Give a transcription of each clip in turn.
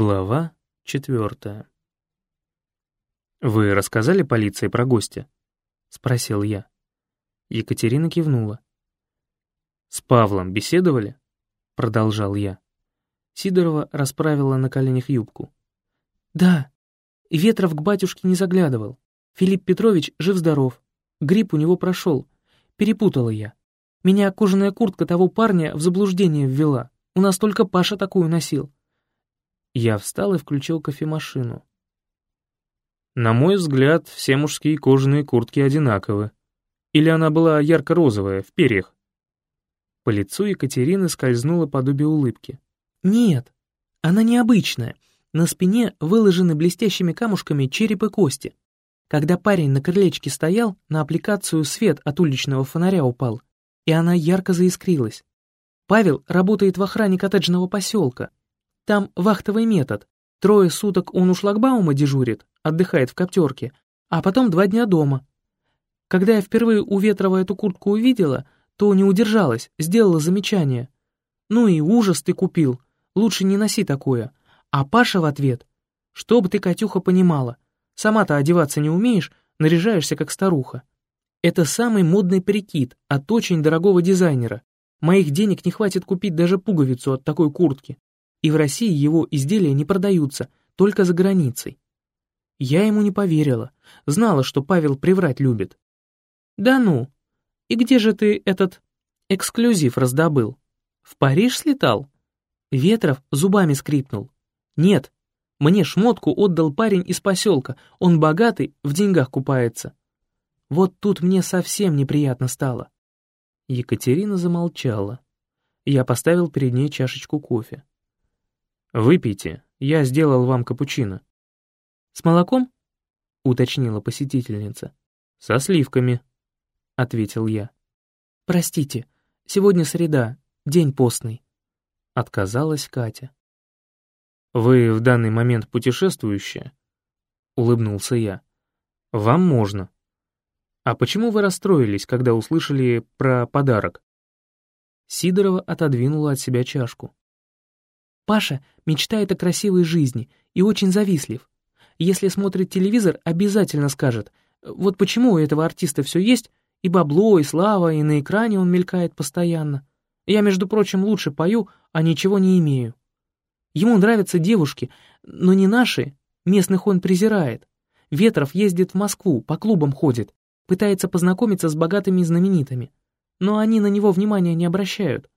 Глава четвертая. «Вы рассказали полиции про гостя?» — спросил я. Екатерина кивнула. «С Павлом беседовали?» — продолжал я. Сидорова расправила на коленях юбку. «Да, Ветров к батюшке не заглядывал. Филипп Петрович жив-здоров. Грипп у него прошел. Перепутала я. Меня кожаная куртка того парня в заблуждение ввела. У нас только Паша такую носил. Я встал и включил кофемашину. На мой взгляд, все мужские кожаные куртки одинаковы. Или она была ярко-розовая, в перьях? По лицу Екатерины скользнуло подобие улыбки. «Нет, она необычная. На спине выложены блестящими камушками череп и кости. Когда парень на крылечке стоял, на аппликацию свет от уличного фонаря упал, и она ярко заискрилась. Павел работает в охране коттеджного поселка, там вахтовый метод. Трое суток он у шлагбаума дежурит, отдыхает в коптерке, а потом два дня дома. Когда я впервые у Ветрова эту куртку увидела, то не удержалась, сделала замечание. «Ну и ужас ты купил, лучше не носи такое». А Паша в ответ, «Чтоб ты, Катюха, понимала, сама-то одеваться не умеешь, наряжаешься как старуха. Это самый модный прикид от очень дорогого дизайнера. Моих денег не хватит купить даже пуговицу от такой куртки и в России его изделия не продаются, только за границей. Я ему не поверила, знала, что Павел приврать любит. «Да ну! И где же ты этот эксклюзив раздобыл? В Париж слетал?» Ветров зубами скрипнул. «Нет, мне шмотку отдал парень из поселка, он богатый, в деньгах купается». Вот тут мне совсем неприятно стало. Екатерина замолчала. Я поставил перед ней чашечку кофе. «Выпейте, я сделал вам капучино». «С молоком?» — уточнила посетительница. «Со сливками», — ответил я. «Простите, сегодня среда, день постный», — отказалась Катя. «Вы в данный момент путешествующая?» — улыбнулся я. «Вам можно». «А почему вы расстроились, когда услышали про подарок?» Сидорова отодвинула от себя чашку. Паша мечтает о красивой жизни и очень завистлив. Если смотрит телевизор, обязательно скажет, вот почему у этого артиста все есть, и бабло, и слава, и на экране он мелькает постоянно. Я, между прочим, лучше пою, а ничего не имею. Ему нравятся девушки, но не наши, местных он презирает. Ветров ездит в Москву, по клубам ходит, пытается познакомиться с богатыми и знаменитыми. Но они на него внимания не обращают.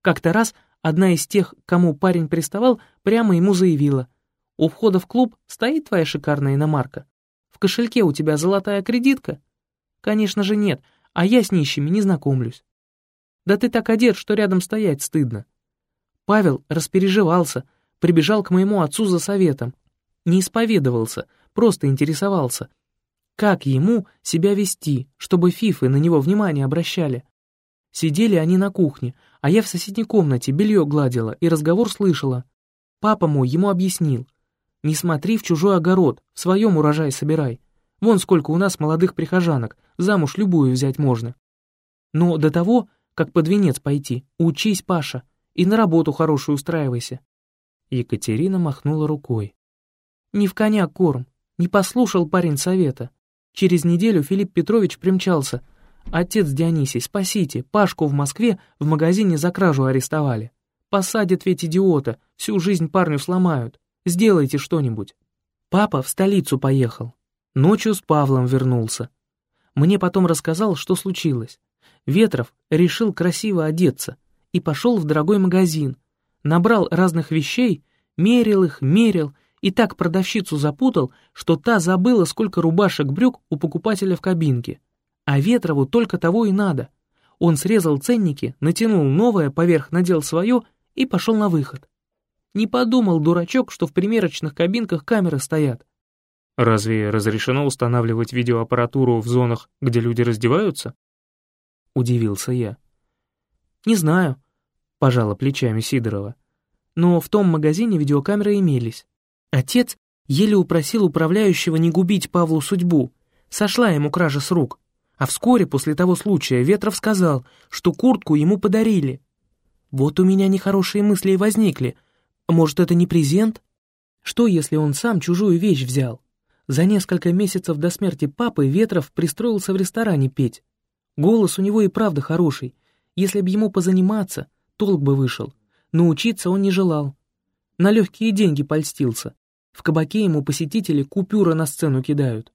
Как-то раз Одна из тех, кому парень приставал, прямо ему заявила. «У входа в клуб стоит твоя шикарная иномарка? В кошельке у тебя золотая кредитка?» «Конечно же нет, а я с нищими не знакомлюсь». «Да ты так одет, что рядом стоять стыдно». Павел распереживался, прибежал к моему отцу за советом. Не исповедовался, просто интересовался. Как ему себя вести, чтобы фифы на него внимание обращали? Сидели они на кухне, а я в соседней комнате белье гладила и разговор слышала. Папа мой ему объяснил. «Не смотри в чужой огород, в своем урожай собирай. Вон сколько у нас молодых прихожанок, замуж любую взять можно. Но до того, как под венец пойти, учись, Паша, и на работу хорошую устраивайся». Екатерина махнула рукой. «Не в коня корм, не послушал парень совета. Через неделю Филипп Петрович примчался — Отец Дионисий, спасите, Пашку в Москве в магазине за кражу арестовали. Посадят ведь идиота, всю жизнь парню сломают. Сделайте что-нибудь. Папа в столицу поехал. Ночью с Павлом вернулся. Мне потом рассказал, что случилось. Ветров решил красиво одеться и пошел в дорогой магазин. Набрал разных вещей, мерил их, мерил, и так продавщицу запутал, что та забыла, сколько рубашек-брюк у покупателя в кабинке. А Ветрову только того и надо. Он срезал ценники, натянул новое, поверх надел свое и пошел на выход. Не подумал дурачок, что в примерочных кабинках камеры стоят. Разве разрешено устанавливать видеоаппаратуру в зонах, где люди раздеваются? Удивился я. Не знаю, пожала плечами Сидорова. Но в том магазине видеокамеры имелись. Отец еле упросил управляющего не губить Павлу судьбу. Сошла ему кража с рук. А вскоре после того случая Ветров сказал, что куртку ему подарили. Вот у меня нехорошие мысли и возникли. Может, это не презент? Что, если он сам чужую вещь взял? За несколько месяцев до смерти папы Ветров пристроился в ресторане петь. Голос у него и правда хороший. Если б ему позаниматься, толк бы вышел. Но учиться он не желал. На легкие деньги польстился. В кабаке ему посетители купюры на сцену кидают.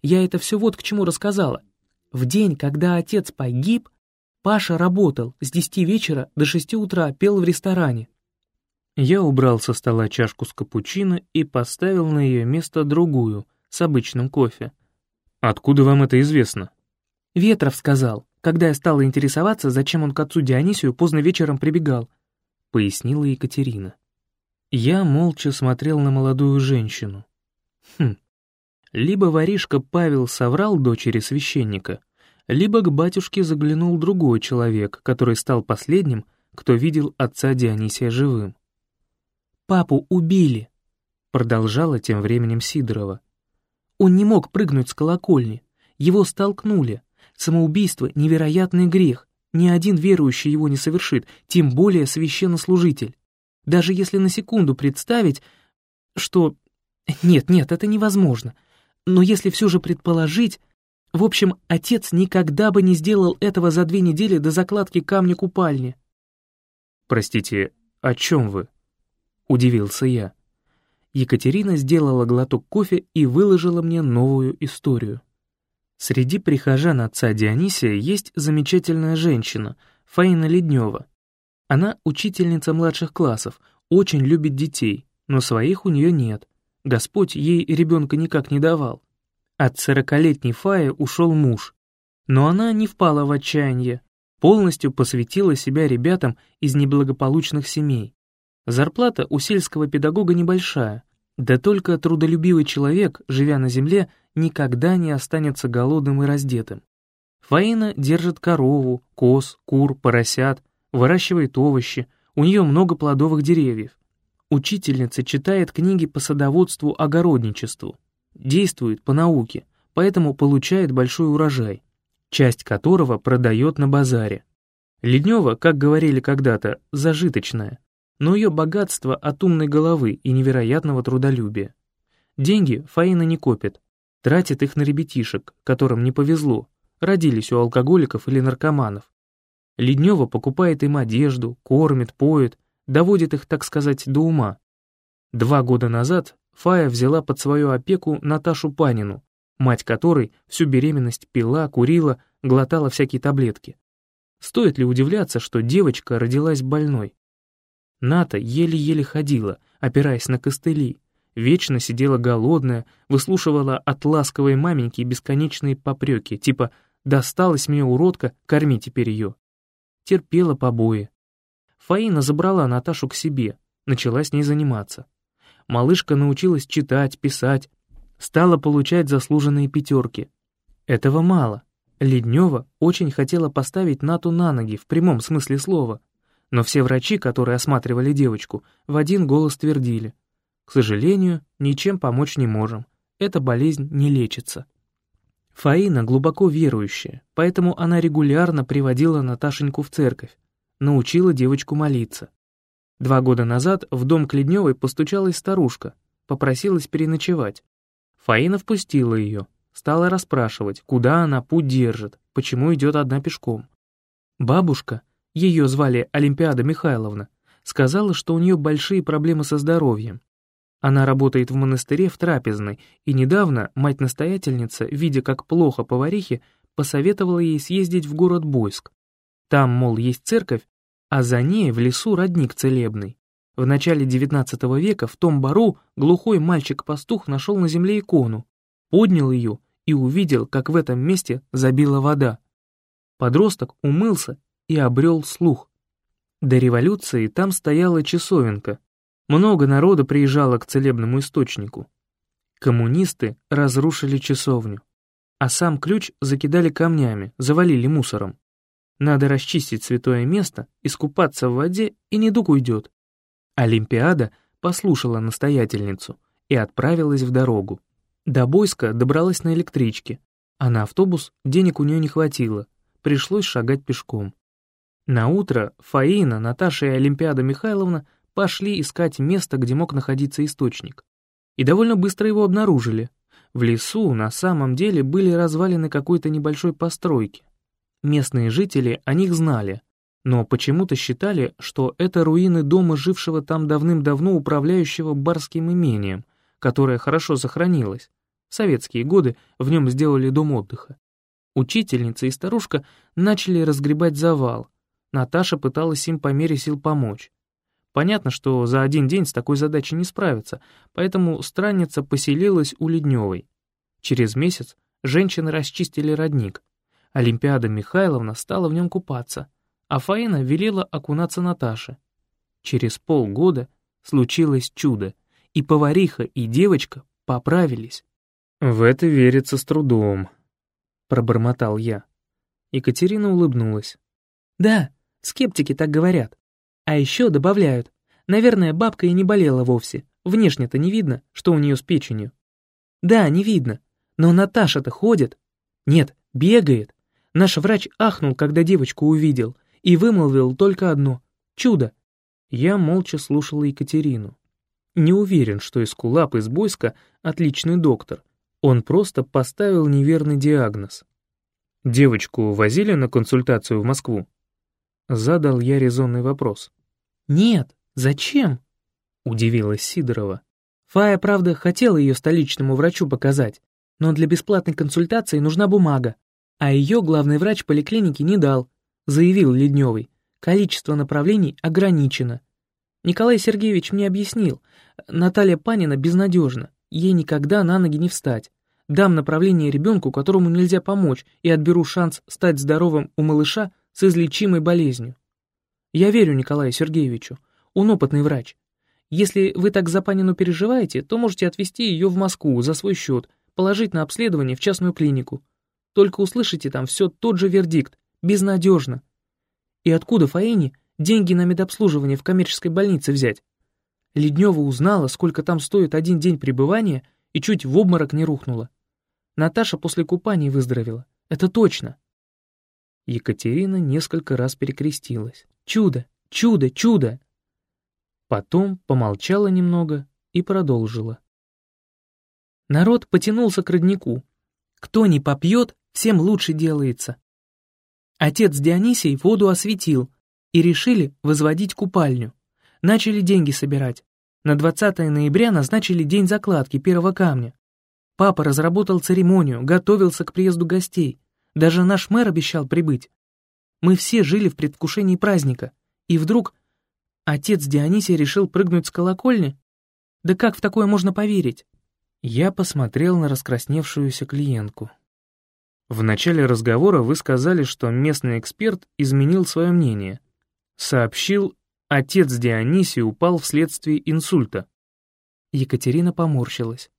Я это все вот к чему рассказала. В день, когда отец погиб, Паша работал с десяти вечера до шести утра, пел в ресторане. Я убрал со стола чашку с капучино и поставил на ее место другую, с обычным кофе. «Откуда вам это известно?» Ветров сказал, когда я стала интересоваться, зачем он к отцу Дионисию поздно вечером прибегал, пояснила Екатерина. Я молча смотрел на молодую женщину. Хм, либо воришка Павел соврал дочери священника, либо к батюшке заглянул другой человек, который стал последним, кто видел отца Дионисия живым. «Папу убили», — продолжала тем временем Сидорова. «Он не мог прыгнуть с колокольни, его столкнули. Самоубийство — невероятный грех, ни один верующий его не совершит, тем более священнослужитель. Даже если на секунду представить, что... Нет, нет, это невозможно. Но если все же предположить... В общем, отец никогда бы не сделал этого за две недели до закладки камня купальни. «Простите, о чем вы?» — удивился я. Екатерина сделала глоток кофе и выложила мне новую историю. Среди прихожан отца Дионисия есть замечательная женщина, Фаина Леднева. Она учительница младших классов, очень любит детей, но своих у нее нет. Господь ей ребенка никак не давал. От сорокалетней Фаи ушел муж. Но она не впала в отчаяние, полностью посвятила себя ребятам из неблагополучных семей. Зарплата у сельского педагога небольшая, да только трудолюбивый человек, живя на земле, никогда не останется голодным и раздетым. Фаина держит корову, коз, кур, поросят, выращивает овощи, у нее много плодовых деревьев. Учительница читает книги по садоводству, огородничеству, действует по науке, поэтому получает большой урожай, часть которого продает на базаре. Леднева, как говорили когда-то, зажиточная, но ее богатство от умной головы и невероятного трудолюбия. Деньги Фаина не копит, тратит их на ребятишек, которым не повезло, родились у алкоголиков или наркоманов. Леднева покупает им одежду, кормит, поет, доводит их, так сказать, до ума. Два года назад Фая взяла под свою опеку Наташу Панину, мать которой всю беременность пила, курила, глотала всякие таблетки. Стоит ли удивляться, что девочка родилась больной? Ната еле-еле ходила, опираясь на костыли, вечно сидела голодная, выслушивала от ласковой маменьки бесконечные попреки, типа «досталась мне уродка, корми теперь ее». Терпела побои, Фаина забрала Наташу к себе, начала с ней заниматься. Малышка научилась читать, писать, стала получать заслуженные пятерки. Этого мало. Леднева очень хотела поставить Нату на ноги, в прямом смысле слова. Но все врачи, которые осматривали девочку, в один голос твердили. К сожалению, ничем помочь не можем. Эта болезнь не лечится. Фаина глубоко верующая, поэтому она регулярно приводила Наташеньку в церковь, научила девочку молиться. Два года назад в дом Кледневой постучалась старушка, попросилась переночевать. Фаина впустила ее, стала расспрашивать, куда она путь держит, почему идет одна пешком. Бабушка, ее звали Олимпиада Михайловна, сказала, что у нее большие проблемы со здоровьем. Она работает в монастыре в трапезной, и недавно мать-настоятельница, видя, как плохо поварихе, посоветовала ей съездить в город Бойск. Там, мол, есть церковь, а за ней в лесу родник целебный. В начале XIX века в том бару глухой мальчик-пастух нашел на земле икону, поднял ее и увидел, как в этом месте забила вода. Подросток умылся и обрел слух. До революции там стояла часовенка. Много народа приезжало к целебному источнику. Коммунисты разрушили часовню, а сам ключ закидали камнями, завалили мусором. Надо расчистить святое место, искупаться в воде, и недуг уйдет. Олимпиада послушала настоятельницу и отправилась в дорогу. До Бойска добралась на электричке, а на автобус денег у нее не хватило, пришлось шагать пешком. На утро Фаина, Наташа и Олимпиада Михайловна пошли искать место, где мог находиться источник. и довольно быстро его обнаружили. В лесу на самом деле были развалины какой-то небольшой постройки. Местные жители о них знали, но почему-то считали, что это руины дома жившего там давным-давно управляющего барским имением, которое хорошо сохранилось. В советские годы в нем сделали дом отдыха. Учительница и старушка начали разгребать завал. Наташа пыталась им по мере сил помочь. Понятно, что за один день с такой задачей не справиться, поэтому странница поселилась у Ледневой. Через месяц женщины расчистили родник. Олимпиада Михайловна стала в нем купаться, а Фаина велела окунаться Наташе. Через полгода случилось чудо, и повариха, и девочка поправились. «В это верится с трудом», — пробормотал я. Екатерина улыбнулась. «Да, скептики так говорят. А еще добавляют, наверное, бабка и не болела вовсе, внешне-то не видно, что у нее с печенью. Да, не видно, но Наташа-то ходит. Нет, бегает. Наш врач ахнул, когда девочку увидел, и вымолвил только одно — чудо. Я молча слушал Екатерину. Не уверен, что Искулап из Бойска отличный доктор. Он просто поставил неверный диагноз. Девочку возили на консультацию в Москву? Задал я резонный вопрос. «Нет, зачем?» — удивилась Сидорова. Фая, правда, хотела ее столичному врачу показать, но для бесплатной консультации нужна бумага, а ее главный врач поликлиники не дал, заявил Ледневый. Количество направлений ограничено. Николай Сергеевич мне объяснил, Наталья Панина безнадежна, ей никогда на ноги не встать. Дам направление ребенку, которому нельзя помочь, и отберу шанс стать здоровым у малыша с излечимой болезнью. Я верю Николаю Сергеевичу. Он опытный врач. Если вы так за Панину переживаете, то можете отвезти ее в Москву за свой счет, положить на обследование в частную клинику. Только услышите там все тот же вердикт. Безнадежно. И откуда Фаине деньги на медобслуживание в коммерческой больнице взять? Леднева узнала, сколько там стоит один день пребывания, и чуть в обморок не рухнула. Наташа после купания выздоровела. Это точно. Екатерина несколько раз перекрестилась. Чудо, чудо, чудо!» Потом помолчала немного и продолжила. Народ потянулся к роднику. Кто не попьет, всем лучше делается. Отец Дионисий воду осветил, и решили возводить купальню. Начали деньги собирать. На 20 ноября назначили день закладки первого камня. Папа разработал церемонию, готовился к приезду гостей. Даже наш мэр обещал прибыть. Мы все жили в предвкушении праздника. И вдруг отец Дионисия решил прыгнуть с колокольни? Да как в такое можно поверить? Я посмотрел на раскрасневшуюся клиентку. В начале разговора вы сказали, что местный эксперт изменил свое мнение. Сообщил, отец Дионисий упал вследствие инсульта. Екатерина поморщилась.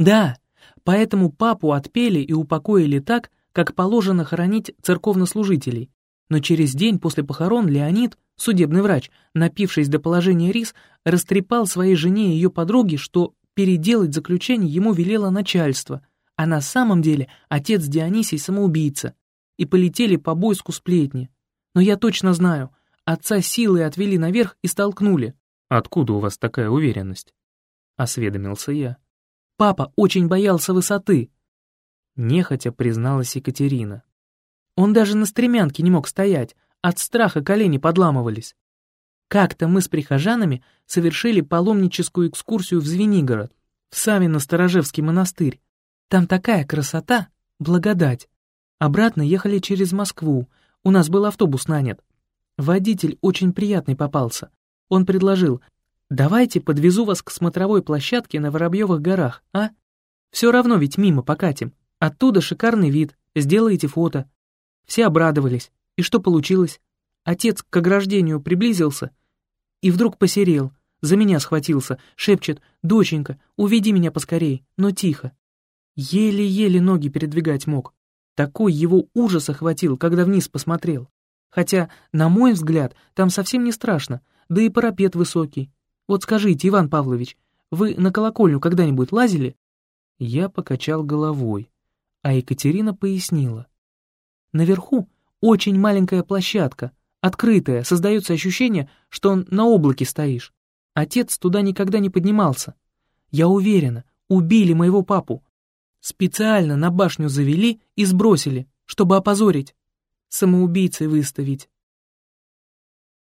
Да, поэтому папу отпели и упокоили так, как положено хоронить церковнослужителей, но через день после похорон Леонид, судебный врач, напившись до положения рис, растрепал своей жене и ее подруге, что переделать заключение ему велело начальство, а на самом деле отец Дионисий самоубийца. И полетели по бойску сплетни. Но я точно знаю, отца силой отвели наверх и столкнули. «Откуда у вас такая уверенность?» — осведомился я. «Папа очень боялся высоты», — нехотя призналась Екатерина. Он даже на стремянке не мог стоять, от страха колени подламывались. Как-то мы с прихожанами совершили паломническую экскурсию в Звенигород, в Савино-Сторожевский монастырь. Там такая красота, благодать. Обратно ехали через Москву, у нас был автобус нанят. Водитель очень приятный попался. Он предложил, давайте подвезу вас к смотровой площадке на Воробьевых горах, а? Все равно ведь мимо покатим. Оттуда шикарный вид, сделаете фото. Все обрадовались. И что получилось? Отец к ограждению приблизился и вдруг посерел, за меня схватился, шепчет «Доченька, уведи меня поскорей», но тихо. Еле-еле ноги передвигать мог. Такой его ужас охватил, когда вниз посмотрел. Хотя, на мой взгляд, там совсем не страшно, да и парапет высокий. Вот скажите, Иван Павлович, вы на колокольню когда-нибудь лазили?» Я покачал головой, а Екатерина пояснила. Наверху очень маленькая площадка, открытая, создается ощущение, что он на облаке стоишь. Отец туда никогда не поднимался. Я уверена, убили моего папу. Специально на башню завели и сбросили, чтобы опозорить. Самоубийцей выставить.